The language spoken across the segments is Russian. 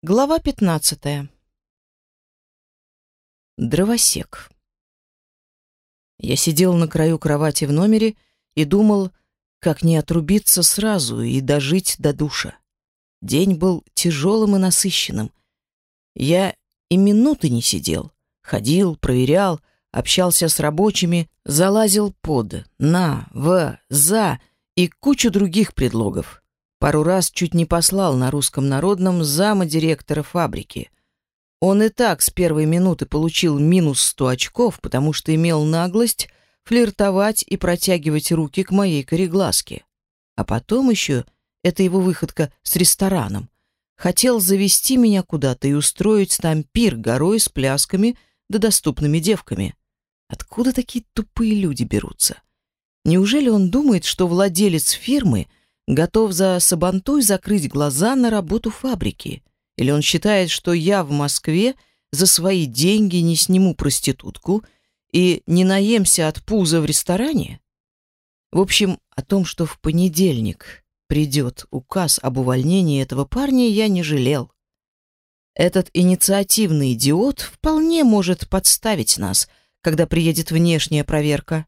Глава 15. Дровосек. Я сидел на краю кровати в номере и думал, как не отрубиться сразу и дожить до душа. День был тяжелым и насыщенным. Я и минуты не сидел. Ходил, проверял, общался с рабочими, залазил под, на, в, за и кучу других предлогов. Пару раз чуть не послал на русском народном зама директора фабрики. Он и так с первой минуты получил минус сто очков, потому что имел наглость флиртовать и протягивать руки к моей кореглазке. А потом еще, это его выходка с рестораном, хотел завести меня куда-то и устроить там пир горой с плясками да доступными девками. Откуда такие тупые люди берутся? Неужели он думает, что владелец фирмы — готов за сабантуй закрыть глаза на работу фабрики? Или он считает, что я в Москве за свои деньги не сниму проститутку и не наемся от пуза в ресторане? В общем, о том, что в понедельник придет указ об увольнении этого парня, я не жалел. Этот инициативный идиот вполне может подставить нас, когда приедет внешняя проверка.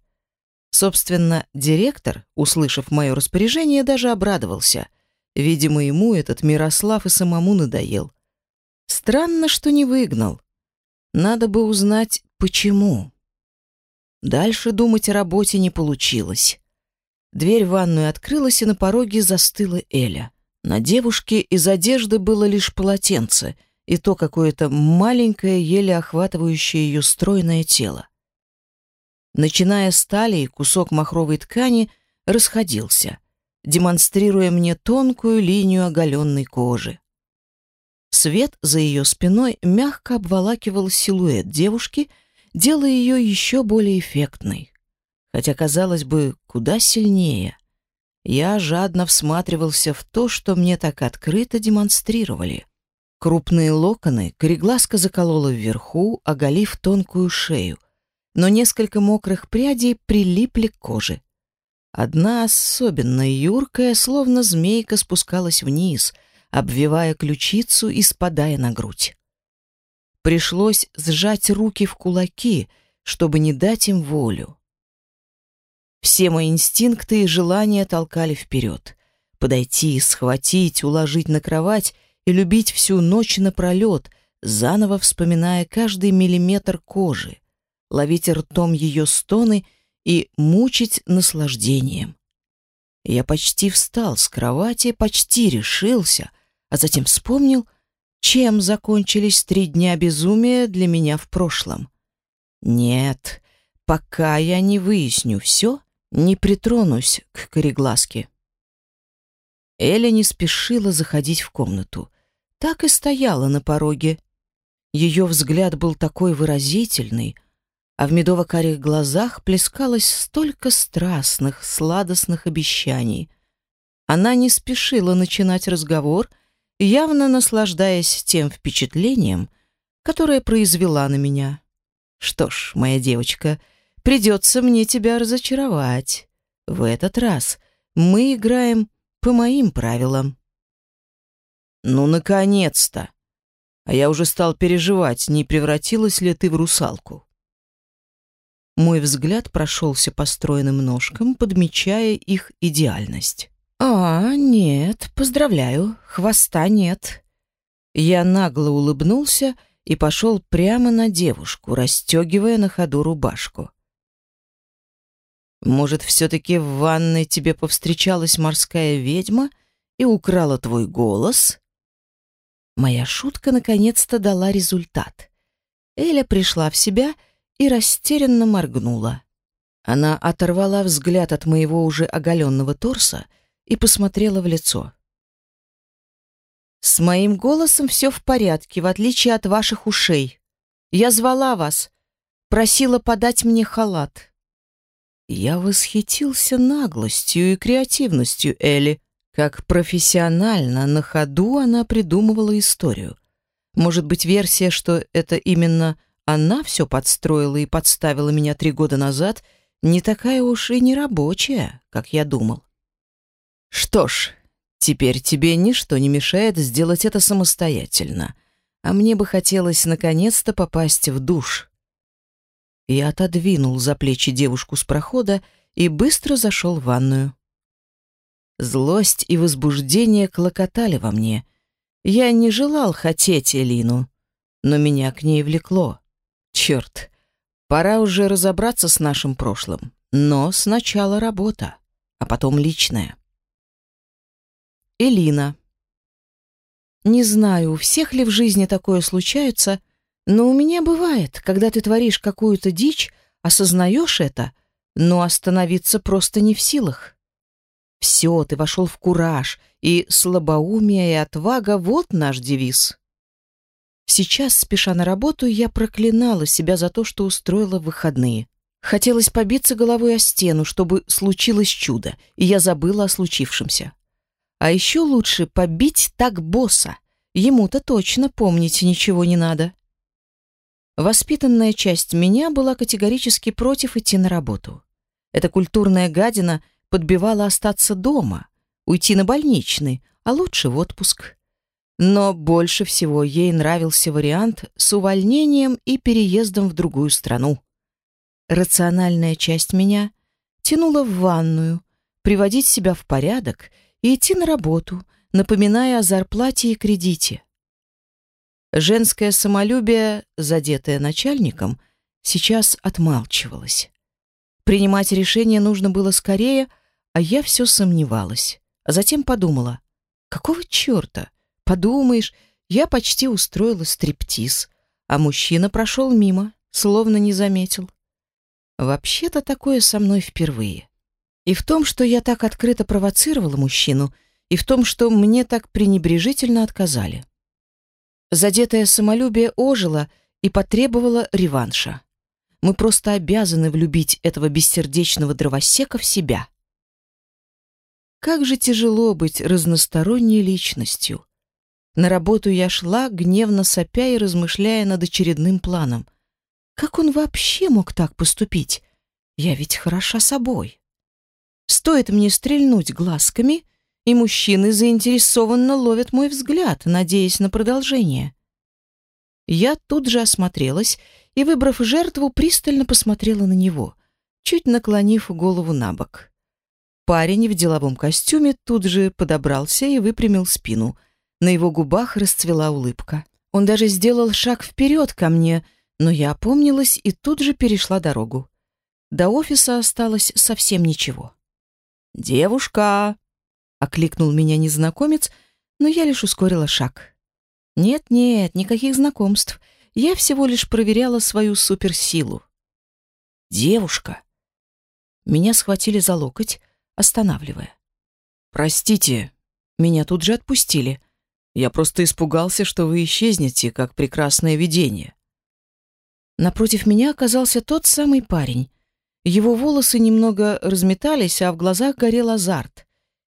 Собственно, директор, услышав мое распоряжение, даже обрадовался. Видимо, ему этот Мирослав и самому надоел. Странно, что не выгнал. Надо бы узнать, почему. Дальше думать о работе не получилось. Дверь в ванную открылась, и на пороге застыла Эля. На девушке из одежды было лишь полотенце, и то какое-то маленькое, еле охватывающее ее стройное тело. Начиная с талии, кусок махровой ткани расходился, демонстрируя мне тонкую линию оголенной кожи. Свет за ее спиной мягко обволакивал силуэт девушки, делая ее еще более эффектной. Хотя, казалось бы, куда сильнее. Я жадно всматривался в то, что мне так открыто демонстрировали. Крупные локоны кореглазка заколола вверху, оголив тонкую шею — но несколько мокрых прядей прилипли к коже. Одна особенно юркая, словно змейка, спускалась вниз, обвивая ключицу и спадая на грудь. Пришлось сжать руки в кулаки, чтобы не дать им волю. Все мои инстинкты и желания толкали вперед. Подойти, схватить, уложить на кровать и любить всю ночь напролет, заново вспоминая каждый миллиметр кожи ловить ртом ее стоны и мучить наслаждением. Я почти встал с кровати, почти решился, а затем вспомнил, чем закончились три дня безумия для меня в прошлом. Нет, пока я не выясню все, не притронусь к кореглазке. Эля не спешила заходить в комнату. Так и стояла на пороге. Ее взгляд был такой выразительный — а в медово-карих глазах плескалось столько страстных, сладостных обещаний. Она не спешила начинать разговор, явно наслаждаясь тем впечатлением, которое произвела на меня. «Что ж, моя девочка, придется мне тебя разочаровать. В этот раз мы играем по моим правилам». «Ну, наконец-то!» А я уже стал переживать, не превратилась ли ты в русалку. Мой взгляд прошелся по стройным ножкам, подмечая их идеальность. «А, нет, поздравляю, хвоста нет». Я нагло улыбнулся и пошел прямо на девушку, расстегивая на ходу рубашку. «Может, все-таки в ванной тебе повстречалась морская ведьма и украла твой голос?» Моя шутка наконец-то дала результат. Эля пришла в себя и и растерянно моргнула. Она оторвала взгляд от моего уже оголенного торса и посмотрела в лицо. «С моим голосом все в порядке, в отличие от ваших ушей. Я звала вас, просила подать мне халат». Я восхитился наглостью и креативностью Элли. Как профессионально на ходу она придумывала историю. Может быть, версия, что это именно она все подстроила и подставила меня три года назад, не такая уж и не рабочая, как я думал. Что ж, Теперь тебе ничто не мешает сделать это самостоятельно. А мне бы хотелось наконец-то попасть в душ. Я отодвинул за плечи девушку с прохода и быстро зашел в ванную. Злость и возбуждение клокотали во мне. Я не желал хотеть Элину, но меня к ней влекло. Черт, пора уже разобраться с нашим прошлым. Но сначала работа, а потом личное. Элина. Не знаю, у всех ли в жизни такое случается, но у меня бывает, когда ты творишь какую-то дичь, осознаешь это, но остановиться просто не в силах. Все, ты вошел в кураж, и слабоумие и отвага — вот наш девиз. Сейчас, спеша на работу, я проклинала себя за то, что устроила выходные. Хотелось побиться головой о стену, чтобы случилось чудо, и я забыла о случившемся. А еще лучше побить так босса. Ему-то точно помнить ничего не надо. Воспитанная часть меня была категорически против идти на работу. Эта культурная гадина подбивала остаться дома, уйти на больничный, а лучше в отпуск. Но больше всего ей нравился вариант с увольнением и переездом в другую страну. Рациональная часть меня тянула в ванную, приводить себя в порядок и идти на работу, напоминая о зарплате и кредите. Женское самолюбие, задетое начальником, сейчас отмалчивалось. Принимать решение нужно было скорее, а я все сомневалась. А затем подумала, какого черта? Подумаешь, я почти устроила стриптиз, а мужчина прошел мимо, словно не заметил. Вообще-то такое со мной впервые. И в том, что я так открыто провоцировала мужчину, и в том, что мне так пренебрежительно отказали. Задетое самолюбие ожило и потребовало реванша. Мы просто обязаны влюбить этого бессердечного дровосека в себя. Как же тяжело быть разносторонней личностью. На работу я шла, гневно сопя и размышляя над очередным планом — как он вообще мог так поступить? Я ведь хороша собой. Стоит мне стрельнуть глазками, и мужчины заинтересованно ловят мой взгляд, надеясь на продолжение. Я тут же осмотрелась и, выбрав жертву, пристально посмотрела на него, чуть наклонив голову на бок. Парень в деловом костюме тут же подобрался и выпрямил спину. На его губах расцвела улыбка. Он даже сделал шаг вперед ко мне — но я опомнилась и тут же перешла дорогу. До офиса осталось совсем ничего. «Девушка!» — окликнул меня незнакомец, но я лишь ускорила шаг. «Нет-нет, никаких знакомств. Я всего лишь проверяла свою суперсилу». «Девушка!» Меня схватили за локоть, останавливая. «Простите, меня тут же отпустили. Я просто испугался, что вы исчезнете, как прекрасное видение». Напротив меня оказался тот самый парень. Его волосы немного разметались, а в глазах горел азарт.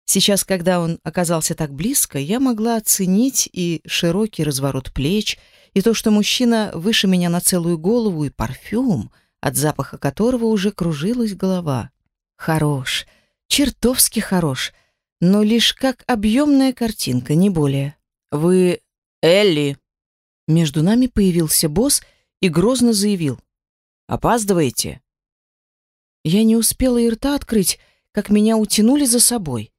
Сейчас, когда он оказался так близко, я могла оценить и широкий разворот плеч, и то, что мужчина выше меня на целую голову, и парфюм, от запаха которого уже кружилась голова. Хорош, чертовски хорош, но лишь как объемная картинка, не более. «Вы Элли!» Между нами появился босс — и грозно заявил. «Опаздываете?» Я не успела и рта открыть, как меня утянули за собой.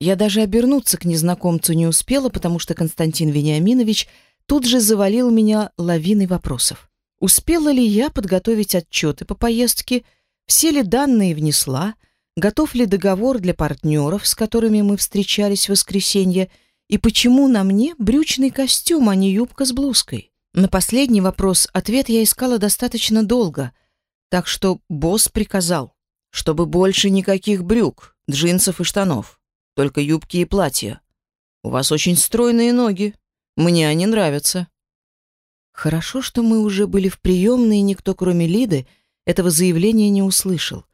Я даже обернуться к незнакомцу не успела, потому что Константин Вениаминович тут же завалил меня лавиной вопросов. Успела ли я подготовить отчеты по поездке, все ли данные внесла, готов ли договор для партнеров, с которыми мы встречались в воскресенье, и почему на мне брючный костюм, а не юбка с блузкой. На последний вопрос ответ я искала достаточно долго, так что босс приказал, чтобы больше никаких брюк, джинсов и штанов, только юбки и платья. У вас очень стройные ноги, мне они нравятся. Хорошо, что мы уже были в приемной, и никто, кроме Лиды, этого заявления не услышал,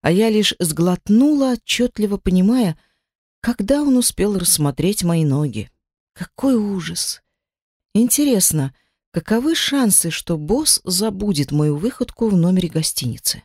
а я лишь сглотнула, отчетливо понимая, когда он успел рассмотреть мои ноги. Какой ужас! Интересно, Каковы шансы, что босс забудет мою выходку в номере гостиницы?